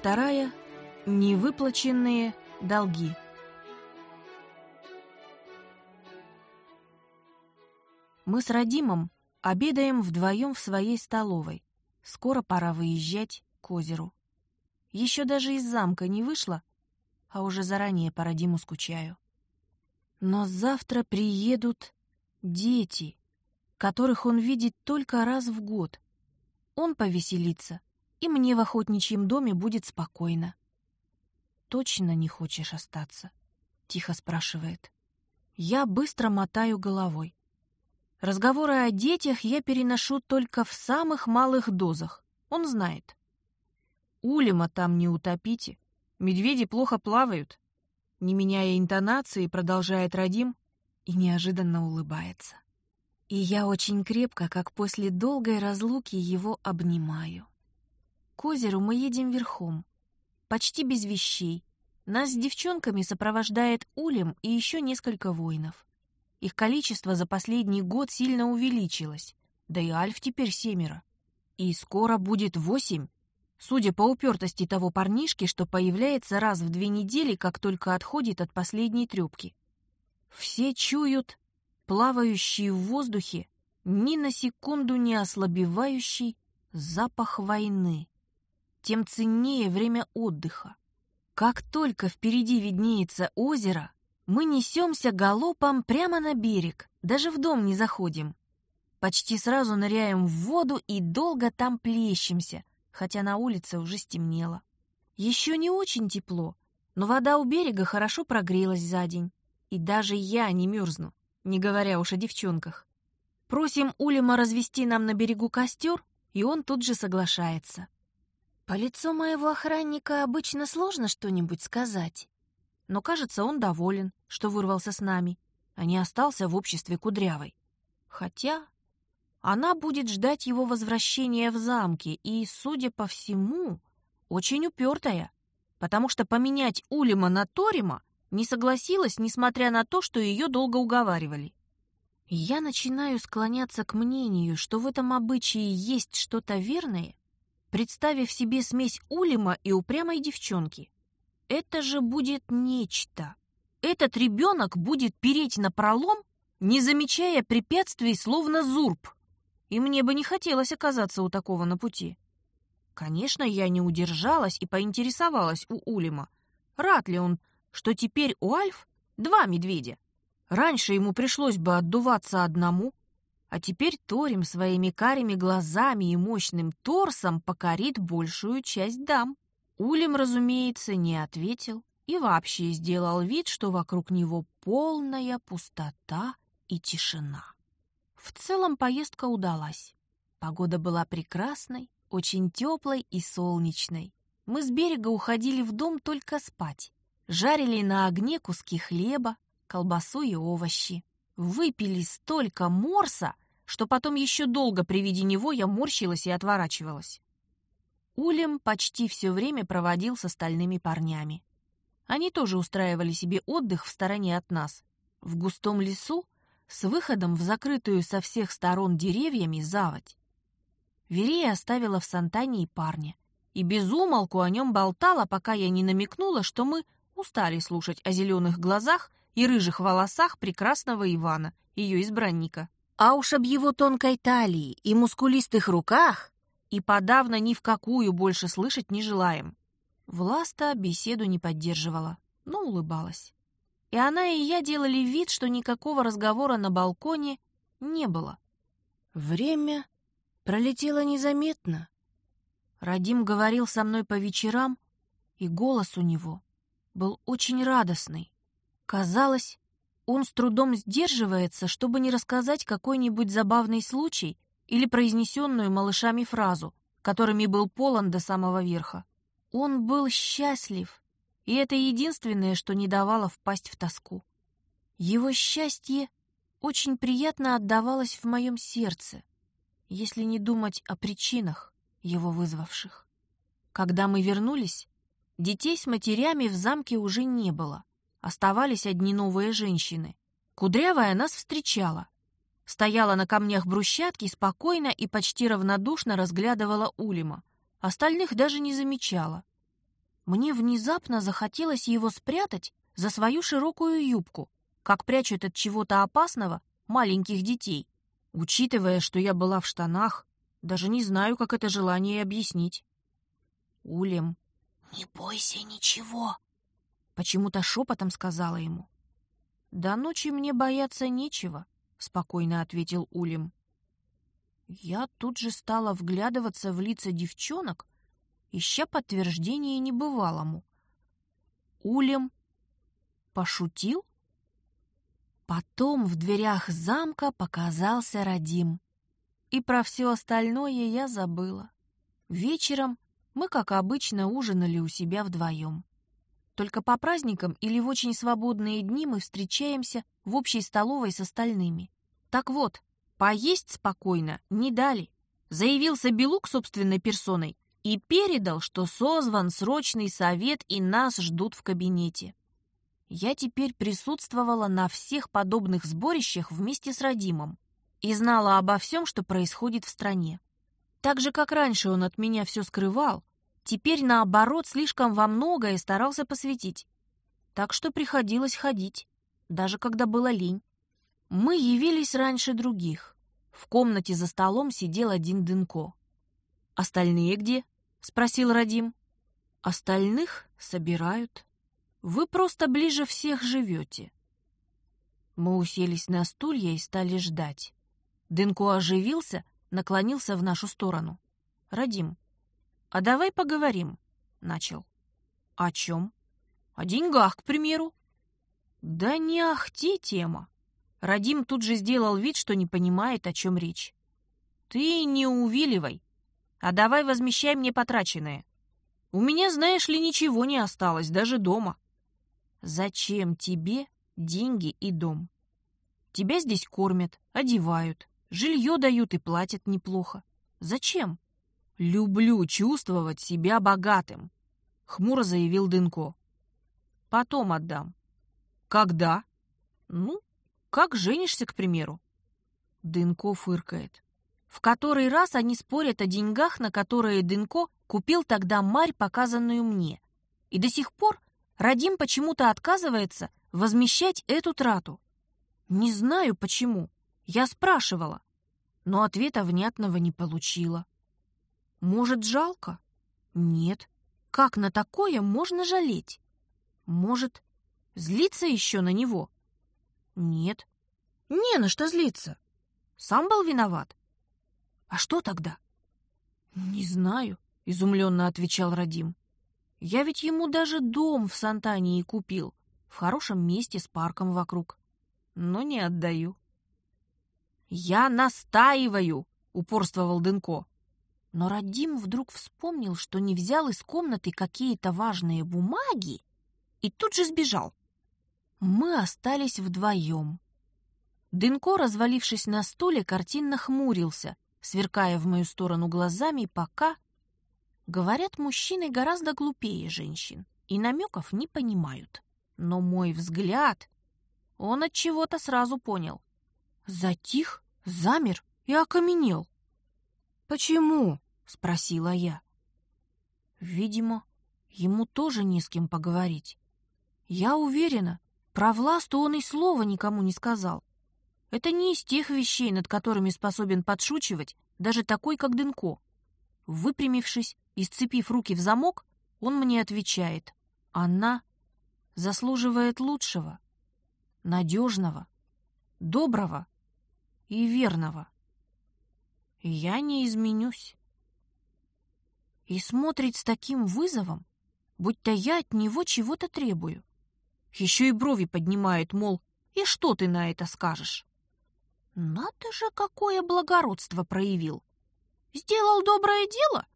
вторая. Невыплаченные долги. Мы с Радимом обедаем вдвоем в своей столовой. Скоро пора выезжать к озеру. Еще даже из замка не вышла, а уже заранее по Радиму скучаю. Но завтра приедут дети, которых он видит только раз в год. Он повеселится, и мне в охотничьем доме будет спокойно. «Точно не хочешь остаться?» — тихо спрашивает. Я быстро мотаю головой. Разговоры о детях я переношу только в самых малых дозах. Он знает. Улима там не утопите. Медведи плохо плавают. Не меняя интонации, продолжает Радим и неожиданно улыбается. И я очень крепко, как после долгой разлуки, его обнимаю. К озеру мы едем верхом, почти без вещей. Нас с девчонками сопровождает Улем и еще несколько воинов. Их количество за последний год сильно увеличилось, да и Альф теперь семеро. И скоро будет восемь, судя по упертости того парнишки, что появляется раз в две недели, как только отходит от последней трёпки. Все чуют плавающий в воздухе, ни на секунду не ослабевающий запах войны. Тем ценнее время отдыха. Как только впереди виднеется озеро, мы несемся галопом прямо на берег, даже в дом не заходим. Почти сразу ныряем в воду и долго там плещемся, хотя на улице уже стемнело. Еще не очень тепло, но вода у берега хорошо прогрелась за день. И даже я не мерзну, не говоря уж о девчонках. Просим Улима развести нам на берегу костер, и он тут же соглашается. По лицу моего охранника обычно сложно что-нибудь сказать но, кажется, он доволен, что вырвался с нами, а не остался в обществе Кудрявой. Хотя она будет ждать его возвращения в замке и, судя по всему, очень упертая, потому что поменять Улима на Торима не согласилась, несмотря на то, что ее долго уговаривали. Я начинаю склоняться к мнению, что в этом обычае есть что-то верное, представив себе смесь Улима и упрямой девчонки. Это же будет нечто. Этот ребенок будет переть на пролом, не замечая препятствий, словно зурб. И мне бы не хотелось оказаться у такого на пути. Конечно, я не удержалась и поинтересовалась у Улима, рад ли он, что теперь у Альф два медведя. Раньше ему пришлось бы отдуваться одному, а теперь Торим своими карими глазами и мощным торсом покорит большую часть дам. Улем, разумеется, не ответил и вообще сделал вид, что вокруг него полная пустота и тишина. В целом поездка удалась. Погода была прекрасной, очень теплой и солнечной. Мы с берега уходили в дом только спать. Жарили на огне куски хлеба, колбасу и овощи. Выпили столько морса, что потом еще долго при виде него я морщилась и отворачивалась. Улем почти все время проводил с остальными парнями. Они тоже устраивали себе отдых в стороне от нас, в густом лесу, с выходом в закрытую со всех сторон деревьями заводь. Верея оставила в Сантане и парня, и без умолку о нем болтала, пока я не намекнула, что мы устали слушать о зеленых глазах и рыжих волосах прекрасного Ивана, ее избранника. А уж об его тонкой талии и мускулистых руках и подавно ни в какую больше слышать не желаем. Власта беседу не поддерживала, но улыбалась. И она и я делали вид, что никакого разговора на балконе не было. Время пролетело незаметно. Радим говорил со мной по вечерам, и голос у него был очень радостный. Казалось, он с трудом сдерживается, чтобы не рассказать какой-нибудь забавный случай или произнесенную малышами фразу, которыми был полон до самого верха. Он был счастлив, и это единственное, что не давало впасть в тоску. Его счастье очень приятно отдавалось в моем сердце, если не думать о причинах, его вызвавших. Когда мы вернулись, детей с матерями в замке уже не было. Оставались одни новые женщины. Кудрявая нас встречала, Стояла на камнях брусчатки, спокойно и почти равнодушно разглядывала Улима. Остальных даже не замечала. Мне внезапно захотелось его спрятать за свою широкую юбку, как прячут от чего-то опасного маленьких детей. Учитывая, что я была в штанах, даже не знаю, как это желание объяснить. Улем. «Не бойся ничего», — почему-то шепотом сказала ему. «До ночи мне бояться нечего», — спокойно ответил Улем. Я тут же стала вглядываться в лица девчонок, ища подтверждение небывалому. Улем пошутил? Потом в дверях замка показался Радим. И про все остальное я забыла. Вечером мы, как обычно, ужинали у себя вдвоем. Только по праздникам или в очень свободные дни мы встречаемся в общей столовой с остальными. Так вот, поесть спокойно не дали. Заявился Белук собственной персоной и передал, что созван срочный совет и нас ждут в кабинете. Я теперь присутствовала на всех подобных сборищах вместе с Радимом и знала обо всем, что происходит в стране. Так же, как раньше он от меня все скрывал, теперь, наоборот, слишком во многое старался посвятить. Так что приходилось ходить, даже когда было лень. Мы явились раньше других. В комнате за столом сидел один Дынко. «Остальные где?» — спросил Радим. «Остальных собирают. Вы просто ближе всех живете». Мы уселись на стулья и стали ждать. Дынко оживился, наклонился в нашу сторону. «Радим, а давай поговорим», — начал. «О чем?» «О деньгах, к примеру». «Да не ахти тема». Радим тут же сделал вид, что не понимает, о чем речь. «Ты не увиливай, а давай возмещай мне потраченное. У меня, знаешь ли, ничего не осталось, даже дома». «Зачем тебе деньги и дом? Тебя здесь кормят, одевают, Жилье дают и платят неплохо. Зачем? Люблю чувствовать себя богатым, хмуро заявил Дынко. Потом отдам. Когда? Ну, как женишься, к примеру. Дынко фыркает. В который раз они спорят о деньгах, на которые Дынко купил тогда марь, показанную мне. И до сих пор Радим почему-то отказывается возмещать эту трату. Не знаю почему. Я спрашивала, но ответа внятного не получила. Может, жалко? Нет. Как на такое можно жалеть? Может, злиться еще на него? Нет. Не на что злиться. Сам был виноват. А что тогда? Не знаю, изумленно отвечал Радим. Я ведь ему даже дом в Сантании купил, в хорошем месте с парком вокруг. Но не отдаю. «Я настаиваю!» — упорствовал Дынко. Но Радим вдруг вспомнил, что не взял из комнаты какие-то важные бумаги и тут же сбежал. Мы остались вдвоем. Дынко, развалившись на стуле, картинно хмурился, сверкая в мою сторону глазами, пока... Говорят, мужчины гораздо глупее женщин и намеков не понимают. Но мой взгляд он от чего-то сразу понял затих, замер и окаменел. «Почему?» — спросила я. Видимо, ему тоже не с кем поговорить. Я уверена, про Власту он и слова никому не сказал. Это не из тех вещей, над которыми способен подшучивать даже такой, как Дынко. Выпрямившись и сцепив руки в замок, он мне отвечает. Она заслуживает лучшего, надежного, доброго и верного. Я не изменюсь. И смотрит с таким вызовом, будто я от него чего-то требую. Еще и брови поднимает, мол, и что ты на это скажешь? Надо же, какое благородство проявил. Сделал доброе дело?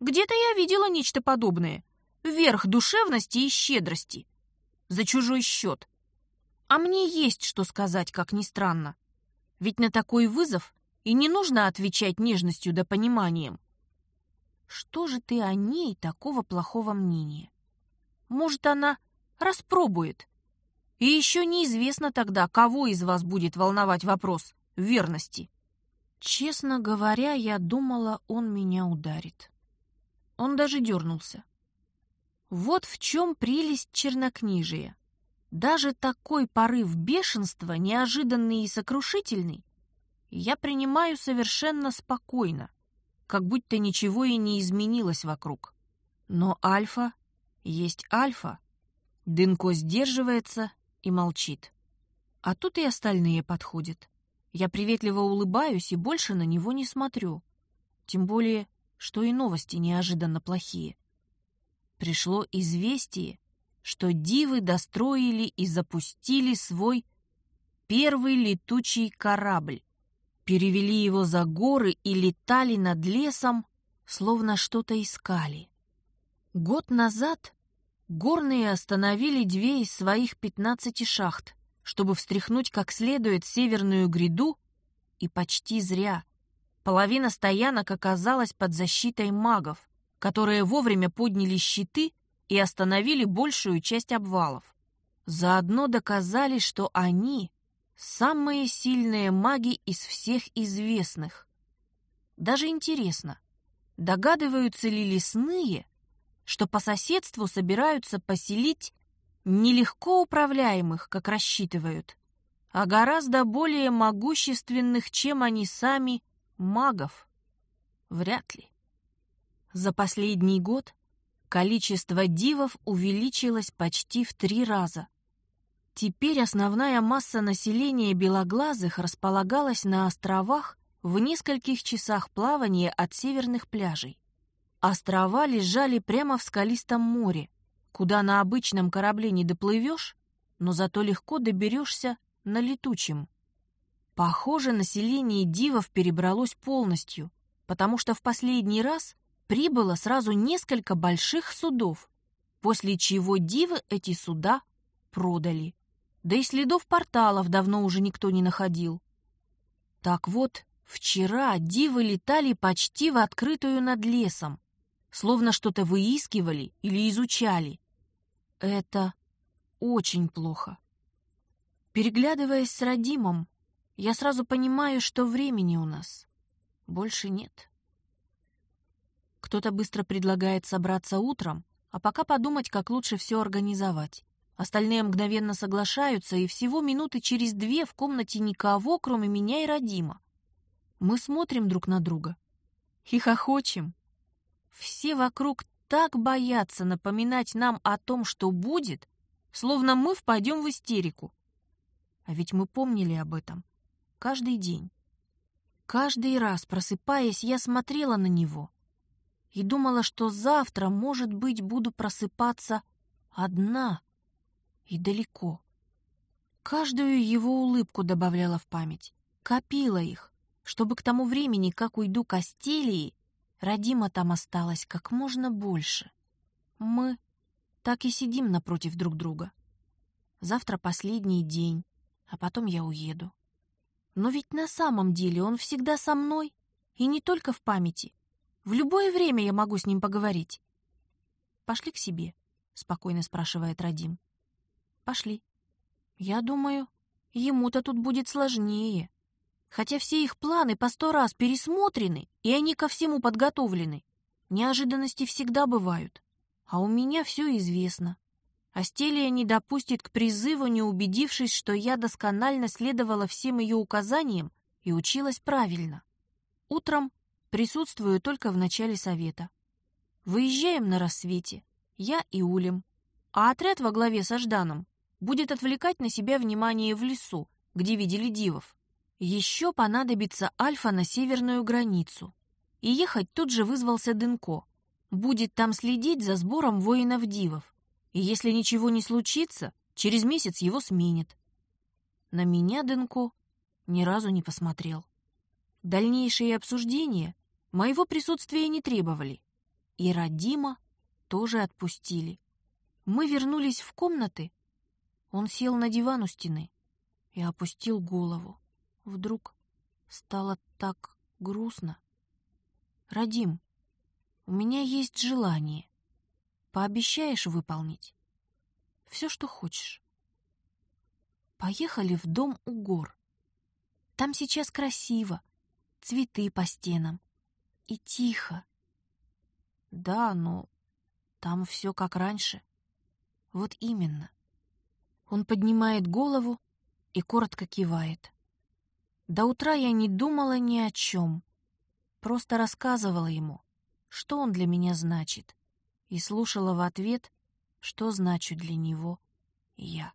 Где-то я видела нечто подобное. Верх душевности и щедрости. За чужой счет. А мне есть что сказать, как ни странно. Ведь на такой вызов и не нужно отвечать нежностью да пониманием. Что же ты о ней такого плохого мнения? Может, она распробует? И еще неизвестно тогда, кого из вас будет волновать вопрос верности. Честно говоря, я думала, он меня ударит. Он даже дернулся. Вот в чем прелесть чернокнижия. Даже такой порыв бешенства, неожиданный и сокрушительный, я принимаю совершенно спокойно, как будто ничего и не изменилось вокруг. Но альфа есть альфа. Дынко сдерживается и молчит. А тут и остальные подходят. Я приветливо улыбаюсь и больше на него не смотрю. Тем более, что и новости неожиданно плохие. Пришло известие, что дивы достроили и запустили свой первый летучий корабль. Перевели его за горы и летали над лесом, словно что-то искали. Год назад горные остановили две из своих пятнадцати шахт, чтобы встряхнуть как следует северную гряду, и почти зря. Половина стоянок оказалась под защитой магов, которые вовремя подняли щиты и остановили большую часть обвалов. Заодно доказали, что они — самые сильные маги из всех известных. Даже интересно, догадываются ли лесные, что по соседству собираются поселить нелегко управляемых, как рассчитывают, а гораздо более могущественных, чем они сами, магов? Вряд ли. За последний год количество дивов увеличилось почти в три раза. Теперь основная масса населения белоглазых располагалась на островах в нескольких часах плавания от северных пляжей. Острова лежали прямо в скалистом море, куда на обычном корабле не доплывешь, но зато легко доберешься на летучем. Похоже, население дивов перебралось полностью, потому что в последний раз прибыло сразу несколько больших судов, после чего дивы эти суда продали. Да и следов порталов давно уже никто не находил. Так вот, вчера дивы летали почти в открытую над лесом, словно что-то выискивали или изучали. Это очень плохо. Переглядываясь с Радимом, я сразу понимаю, что времени у нас больше нет. Кто-то быстро предлагает собраться утром, а пока подумать, как лучше все организовать. Остальные мгновенно соглашаются, и всего минуты через две в комнате никого, кроме меня и Родима. Мы смотрим друг на друга и хохочем. Все вокруг так боятся напоминать нам о том, что будет, словно мы впадем в истерику. А ведь мы помнили об этом каждый день. Каждый раз, просыпаясь, я смотрела на него — и думала, что завтра, может быть, буду просыпаться одна и далеко. Каждую его улыбку добавляла в память, копила их, чтобы к тому времени, как уйду к Астелии, родима там осталось как можно больше. Мы так и сидим напротив друг друга. Завтра последний день, а потом я уеду. Но ведь на самом деле он всегда со мной, и не только в памяти — в любое время я могу с ним поговорить. Пошли к себе, спокойно спрашивает Радим. Пошли. Я думаю, ему-то тут будет сложнее. Хотя все их планы по сто раз пересмотрены, и они ко всему подготовлены. Неожиданности всегда бывают. А у меня все известно. Астелия не допустит к призыву, не убедившись, что я досконально следовала всем ее указаниям и училась правильно. Утром Присутствую только в начале совета. Выезжаем на рассвете. Я и Улем. А отряд во главе со Жданом будет отвлекать на себя внимание в лесу, где видели дивов. Еще понадобится Альфа на северную границу. И ехать тут же вызвался Дынко. Будет там следить за сбором воинов-дивов. И если ничего не случится, через месяц его сменит. На меня Дынко ни разу не посмотрел. Дальнейшие обсуждения Моего присутствия не требовали. И Радима тоже отпустили. Мы вернулись в комнаты. Он сел на диван у стены и опустил голову. Вдруг стало так грустно. «Радим, у меня есть желание. Пообещаешь выполнить? Все, что хочешь. Поехали в дом у гор. Там сейчас красиво, цветы по стенам, и тихо. Да, но Там все как раньше. Вот именно. Он поднимает голову и коротко кивает. До утра я не думала ни о чем. Просто рассказывала ему, что он для меня значит, и слушала в ответ, что значит для него я.